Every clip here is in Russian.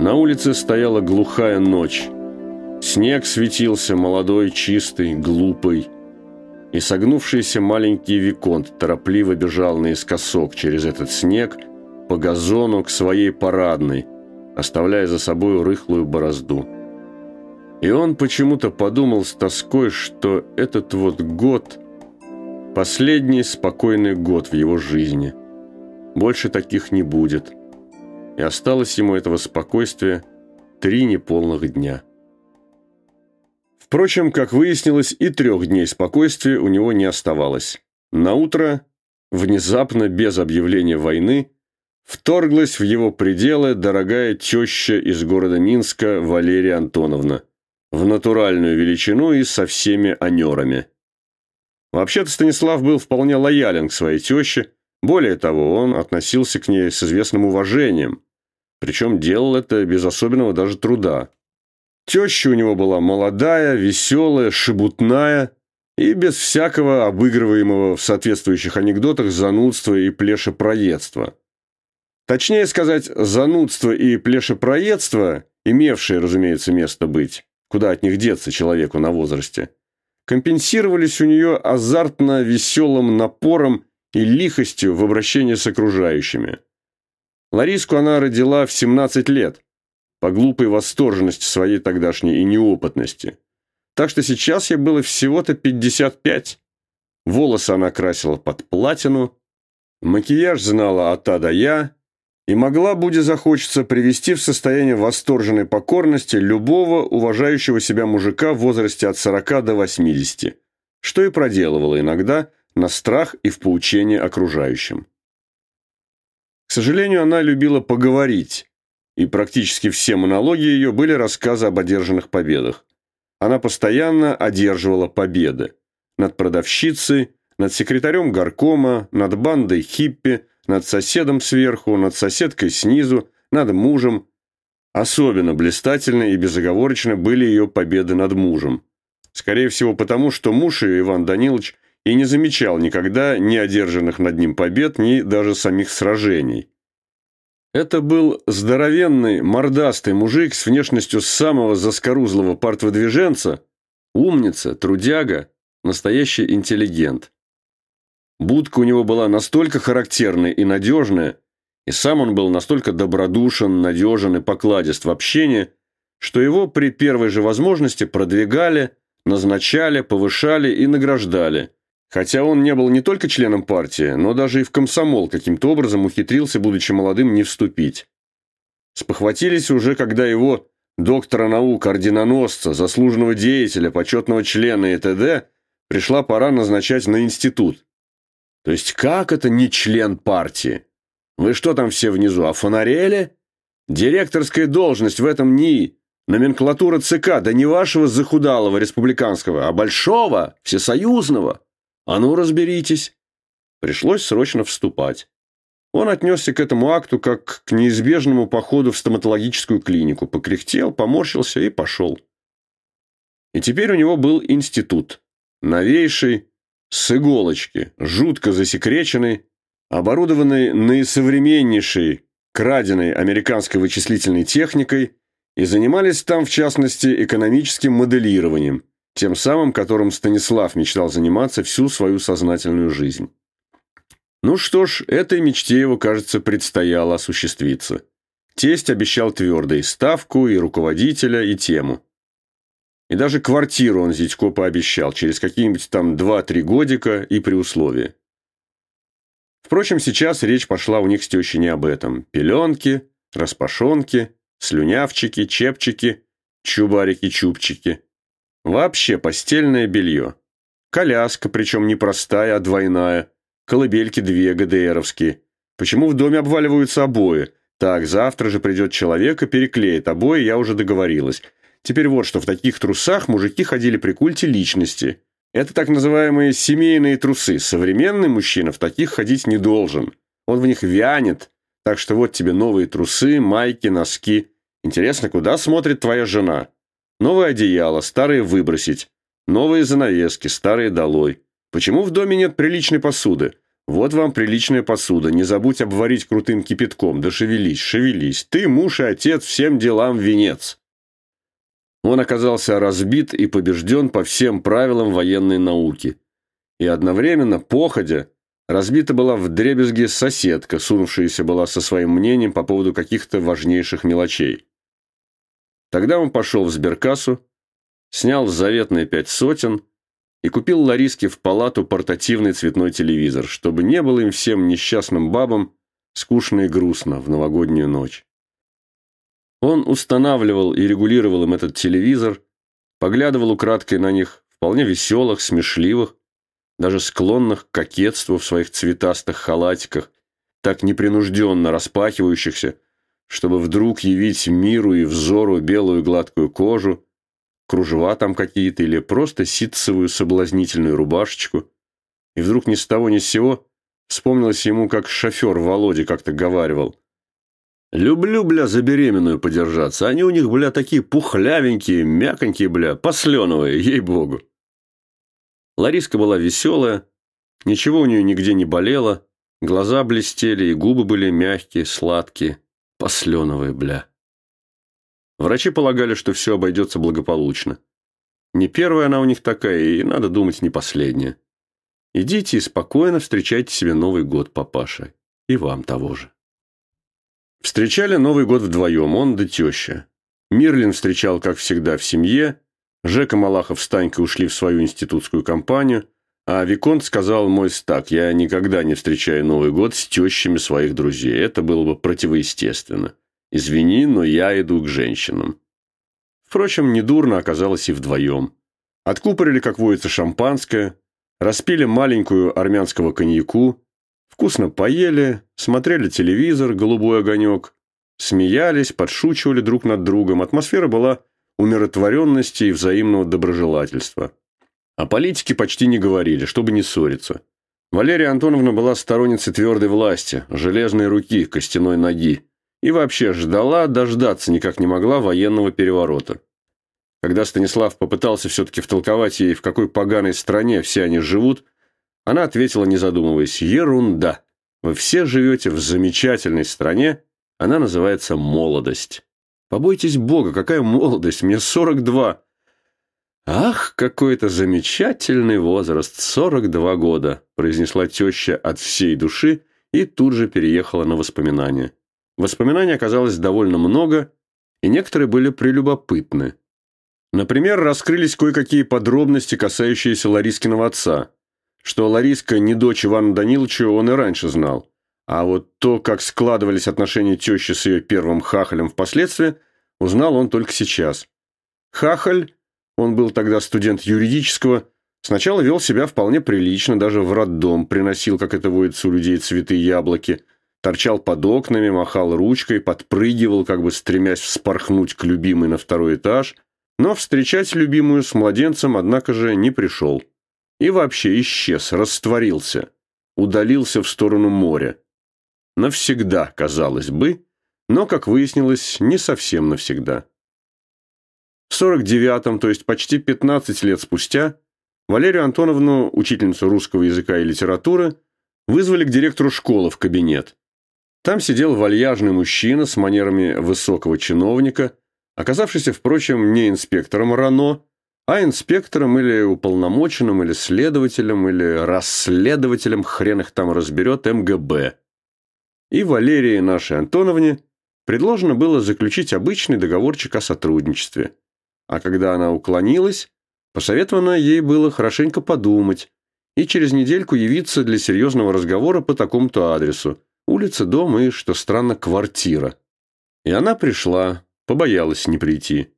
На улице стояла глухая ночь. Снег светился молодой, чистый, глупый. И согнувшийся маленький Виконт торопливо бежал наискосок через этот снег по газону к своей парадной, оставляя за собой рыхлую борозду. И он почему-то подумал с тоской, что этот вот год – последний спокойный год в его жизни. Больше таких не будет – и осталось ему этого спокойствия три неполных дня. Впрочем, как выяснилось, и трех дней спокойствия у него не оставалось. На утро, внезапно, без объявления войны, вторглась в его пределы дорогая теща из города Минска Валерия Антоновна, в натуральную величину и со всеми анерами. Вообще-то Станислав был вполне лоялен к своей теще, более того, он относился к ней с известным уважением, причем делал это без особенного даже труда. Теща у него была молодая, веселая, шебутная и без всякого обыгрываемого в соответствующих анекдотах занудства и плешепроедства. Точнее сказать, занудство и плешепроедство, имевшие, разумеется, место быть, куда от них деться человеку на возрасте, компенсировались у нее азартно веселым напором и лихостью в обращении с окружающими. Лариску она родила в 17 лет, по глупой восторженности своей тогдашней и неопытности. Так что сейчас ей было всего-то 55. Волосы она красила под платину, макияж знала от А до Я и могла, будет захочется, привести в состояние восторженной покорности любого уважающего себя мужика в возрасте от 40 до 80, что и проделывала иногда – на страх и в поучение окружающим. К сожалению, она любила поговорить, и практически все монологи ее были рассказы об одержанных победах. Она постоянно одерживала победы. Над продавщицей, над секретарем горкома, над бандой хиппи, над соседом сверху, над соседкой снизу, над мужем. Особенно блистательны и безоговорочно были ее победы над мужем. Скорее всего потому, что муж ее, Иван Данилович, и не замечал никогда ни одержанных над ним побед, ни даже самих сражений. Это был здоровенный, мордастый мужик с внешностью самого заскорузлого партвыдвиженца, умница, трудяга, настоящий интеллигент. Будка у него была настолько характерная и надежная, и сам он был настолько добродушен, надежен и покладист в общении, что его при первой же возможности продвигали, назначали, повышали и награждали – Хотя он не был не только членом партии, но даже и в комсомол каким-то образом ухитрился, будучи молодым, не вступить. Спохватились уже, когда его, доктора наук, орденоносца, заслуженного деятеля, почетного члена и т.д., пришла пора назначать на институт. То есть как это не член партии? Вы что там все внизу, офонарели? Директорская должность в этом НИИ, номенклатура ЦК, да не вашего захудалого республиканского, а большого, всесоюзного. «А ну, разберитесь!» Пришлось срочно вступать. Он отнесся к этому акту как к неизбежному походу в стоматологическую клинику, покряхтел, поморщился и пошел. И теперь у него был институт. Новейший, с иголочки, жутко засекреченный, оборудованный наисовременнейшей, краденой американской вычислительной техникой, и занимались там, в частности, экономическим моделированием – тем самым, которым Станислав мечтал заниматься всю свою сознательную жизнь. Ну что ж, этой мечте его, кажется, предстояло осуществиться. Тесть обещал твердо и ставку, и руководителя, и тему. И даже квартиру он Зятько пообещал через какие-нибудь там 2-3 годика и при условии. Впрочем, сейчас речь пошла у них с тещей не об этом. Пеленки, распашонки, слюнявчики, чепчики, чубарики-чубчики. Вообще постельное белье. Коляска, причем не простая, а двойная. Колыбельки две ГДРовские. Почему в доме обваливаются обои? Так, завтра же придет человек и переклеит обои, я уже договорилась. Теперь вот что, в таких трусах мужики ходили при культе личности. Это так называемые семейные трусы. Современный мужчина в таких ходить не должен. Он в них вянет. Так что вот тебе новые трусы, майки, носки. Интересно, куда смотрит твоя жена? Новое одеяло, старые выбросить. Новые занавески, старые долой. Почему в доме нет приличной посуды? Вот вам приличная посуда, не забудь обварить крутым кипятком, да шевелись, шевелись, ты, муж и отец, всем делам венец». Он оказался разбит и побежден по всем правилам военной науки. И одновременно, походя, разбита была в дребезге соседка, сунувшаяся была со своим мнением по поводу каких-то важнейших мелочей. Тогда он пошел в сберкассу, снял заветные пять сотен и купил Лариске в палату портативный цветной телевизор, чтобы не было им всем несчастным бабам скучно и грустно в новогоднюю ночь. Он устанавливал и регулировал им этот телевизор, поглядывал украдкой на них, вполне веселых, смешливых, даже склонных к кокетству в своих цветастых халатиках, так непринужденно распахивающихся, чтобы вдруг явить миру и взору белую гладкую кожу, кружева там какие-то или просто ситцевую соблазнительную рубашечку. И вдруг ни с того ни с сего вспомнилось ему, как шофер Володя как-то говаривал. «Люблю, бля, за беременную подержаться. Они у них, бля, такие пухлявенькие, мяконькие, бля, посленовые, ей-богу». Лариска была веселая, ничего у нее нигде не болело, глаза блестели и губы были мягкие, сладкие, посленовые, бля. Врачи полагали, что все обойдется благополучно. Не первая она у них такая, и, надо думать, не последняя. Идите и спокойно встречайте себе Новый год, папаша. И вам того же. Встречали Новый год вдвоем, он да теща. Мирлин встречал, как всегда, в семье, Жека Малахов с Танькой ушли в свою институтскую компанию, а Виконт сказал мой стак, я никогда не встречаю Новый год с тещами своих друзей. Это было бы противоестественно. Извини, но я иду к женщинам. Впрочем, недурно оказалось и вдвоем. Откупорили, как водится, шампанское, распили маленькую армянского коньяку, вкусно поели, смотрели телевизор, голубой огонек, смеялись, подшучивали друг над другом. Атмосфера была умиротворенности и взаимного доброжелательства. О политике почти не говорили, чтобы не ссориться. Валерия Антоновна была сторонницей твердой власти, железной руки, костяной ноги. И вообще ждала, дождаться никак не могла военного переворота. Когда Станислав попытался все-таки втолковать ей, в какой поганой стране все они живут, она ответила, не задумываясь, «Ерунда! Вы все живете в замечательной стране, она называется молодость». Побойтесь Бога, какая молодость, мне 42. Ах, какой это замечательный возраст, 42 года, произнесла теща от всей души и тут же переехала на воспоминания. Воспоминаний оказалось довольно много, и некоторые были прелюбопытны. Например, раскрылись кое-какие подробности, касающиеся Ларискиного отца. Что Лариска не дочь Ивана Даниловича, он и раньше знал. А вот то, как складывались отношения тещи с ее первым хахалем впоследствии, узнал он только сейчас. Хахаль, он был тогда студент юридического, сначала вел себя вполне прилично, даже в роддом приносил, как это водится у людей, цветы и яблоки, торчал под окнами, махал ручкой, подпрыгивал, как бы стремясь вспорхнуть к любимой на второй этаж, но встречать любимую с младенцем, однако же, не пришел. И вообще исчез, растворился, удалился в сторону моря. Навсегда, казалось бы, но, как выяснилось, не совсем навсегда. В 49-м, то есть почти 15 лет спустя, Валерию Антоновну, учительницу русского языка и литературы, вызвали к директору школы в кабинет. Там сидел вальяжный мужчина с манерами высокого чиновника, оказавшийся, впрочем, не инспектором РАНО, а инспектором или уполномоченным, или следователем, или расследователем, хрен их там разберет, МГБ и Валерии нашей Антоновне предложено было заключить обычный договорчик о сотрудничестве. А когда она уклонилась, посоветовано ей было хорошенько подумать и через недельку явиться для серьезного разговора по такому-то адресу. Улица, дом и, что странно, квартира. И она пришла, побоялась не прийти.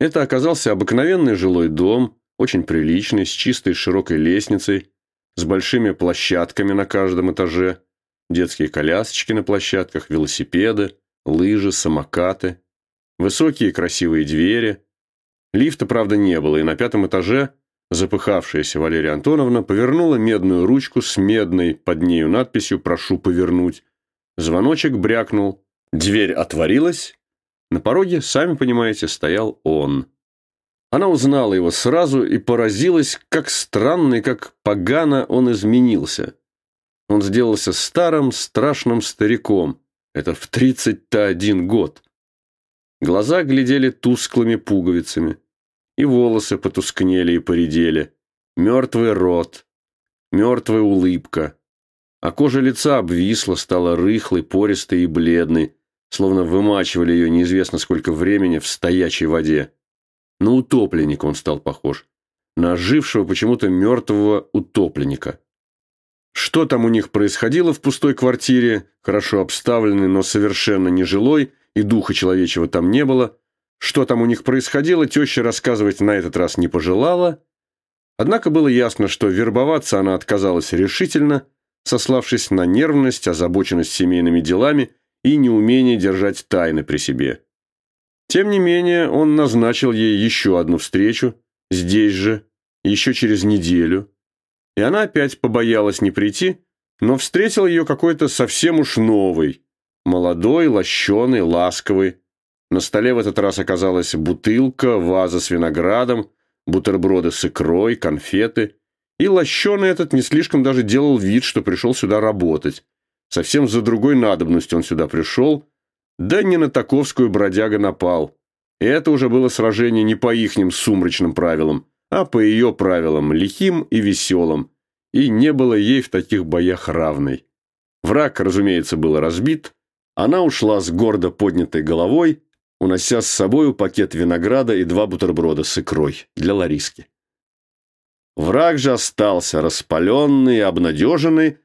Это оказался обыкновенный жилой дом, очень приличный, с чистой широкой лестницей, с большими площадками на каждом этаже, детские колясочки на площадках, велосипеды, лыжи, самокаты, высокие красивые двери. Лифта, правда, не было, и на пятом этаже запыхавшаяся Валерия Антоновна повернула медную ручку с медной под нею надписью «Прошу повернуть». Звоночек брякнул, дверь отворилась. На пороге, сами понимаете, стоял он. Она узнала его сразу и поразилась, как странно и как погано он изменился. Он сделался старым, страшным стариком. Это в тридцать-то один год. Глаза глядели тусклыми пуговицами. И волосы потускнели и поредели. Мертвый рот. Мертвая улыбка. А кожа лица обвисла, стала рыхлой, пористой и бледной, словно вымачивали ее неизвестно сколько времени в стоячей воде. На утопленника он стал похож. На ожившего почему-то мертвого утопленника. Что там у них происходило в пустой квартире, хорошо обставленной, но совершенно нежилой, и духа человечего там не было, что там у них происходило, теща рассказывать на этот раз не пожелала. Однако было ясно, что вербоваться она отказалась решительно, сославшись на нервность, озабоченность семейными делами и неумение держать тайны при себе. Тем не менее, он назначил ей еще одну встречу, здесь же, еще через неделю. И она опять побоялась не прийти, но встретил ее какой-то совсем уж новый, молодой, лощеный, ласковый. На столе в этот раз оказалась бутылка, ваза с виноградом, бутерброды с икрой, конфеты. И лощеный этот не слишком даже делал вид, что пришел сюда работать. Совсем за другой надобностью он сюда пришел, да не на таковскую бродяга напал. И это уже было сражение не по ихним сумрачным правилам, а по ее правилам, лихим и веселым. И не было ей в таких боях равной. Враг, разумеется, был разбит. Она ушла с гордо поднятой головой, унося с собою пакет винограда и два бутерброда с икрой для Лариски. Враг же остался распаленный и обнадеженный,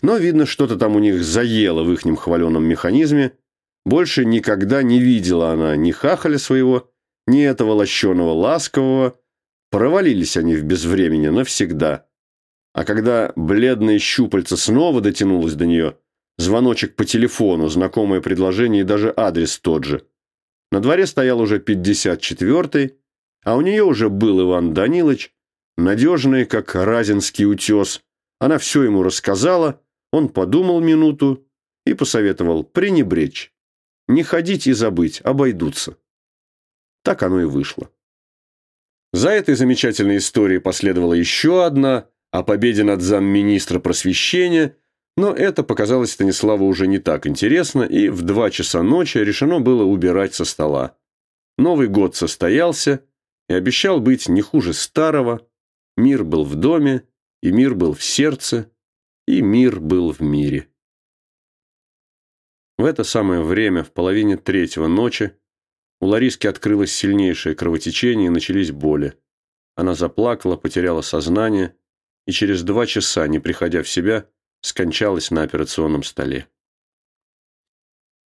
но, видно, что-то там у них заело в ихнем хваленом механизме. Больше никогда не видела она ни хахаля своего, ни этого лощеного ласкового. Провалились они в безвремени навсегда. А когда бледное щупальце снова дотянулось до нее, звоночек по телефону, знакомое предложение и даже адрес тот же. На дворе стоял уже 54-й, а у нее уже был Иван Данилович, надежный, как разинский утес. Она все ему рассказала, он подумал минуту и посоветовал пренебречь. Не ходить и забыть, обойдутся. Так оно и вышло. За этой замечательной историей последовала еще одна о победе над замминистра просвещения, но это показалось Станиславу уже не так интересно, и в два часа ночи решено было убирать со стола. Новый год состоялся и обещал быть не хуже старого. Мир был в доме, и мир был в сердце, и мир был в мире. В это самое время, в половине третьего ночи, у Лариски открылось сильнейшее кровотечение и начались боли. Она заплакала, потеряла сознание и через два часа, не приходя в себя, скончалась на операционном столе.